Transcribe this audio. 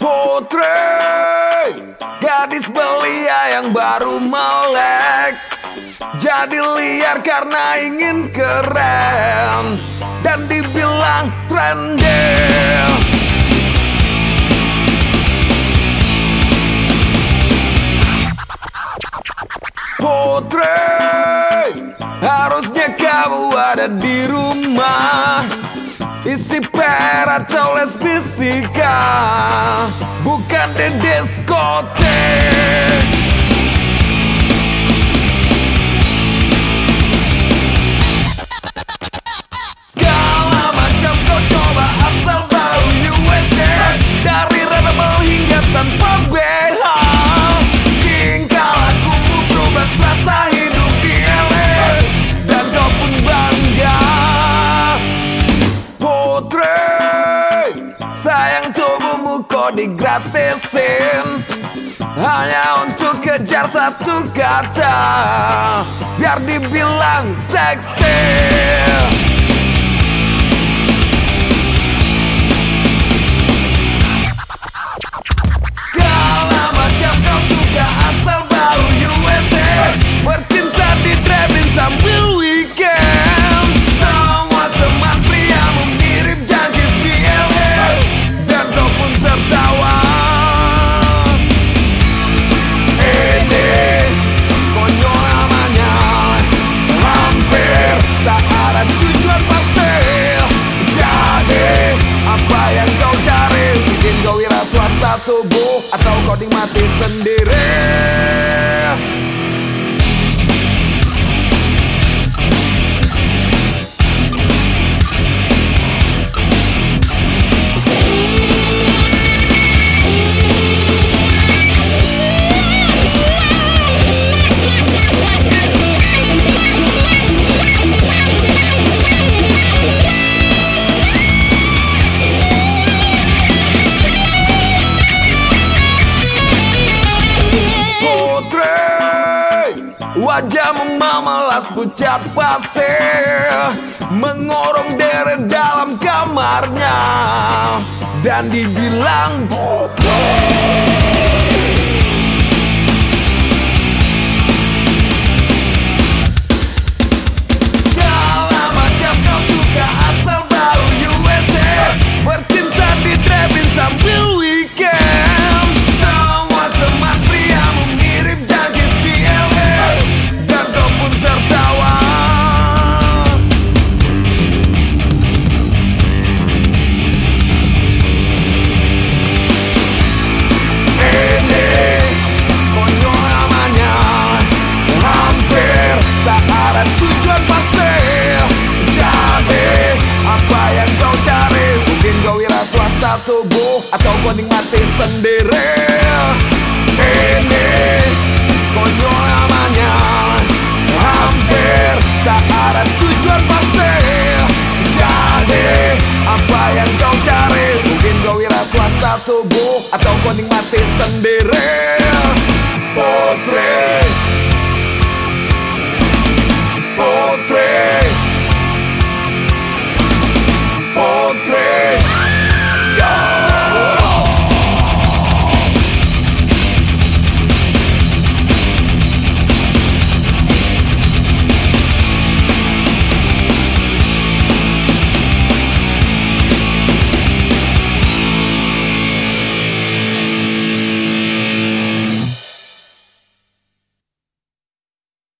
Putri Gadis belia yang baru melek. Jadi liar karena ingin keren Dan dibilang trending. Putri Harusnya kamu ada di rumah Isi per atau les fisika Bukan di diskotek Sayang tubuhmu kok digratisin. Hanya untuk kejar satu kata Biar dibilang seksi Wajahmu memelas pucat pasir Mengorong deret dalam kamarnya. Dan dibilang Segala aku nikmati sendiri. Ini konyol namanya. Hampir tak ada tujuan pasti. Jadi apa yang kau cari? Mungkin kau wira swasta tubuh Atau kau nikmati sendiri. Putri.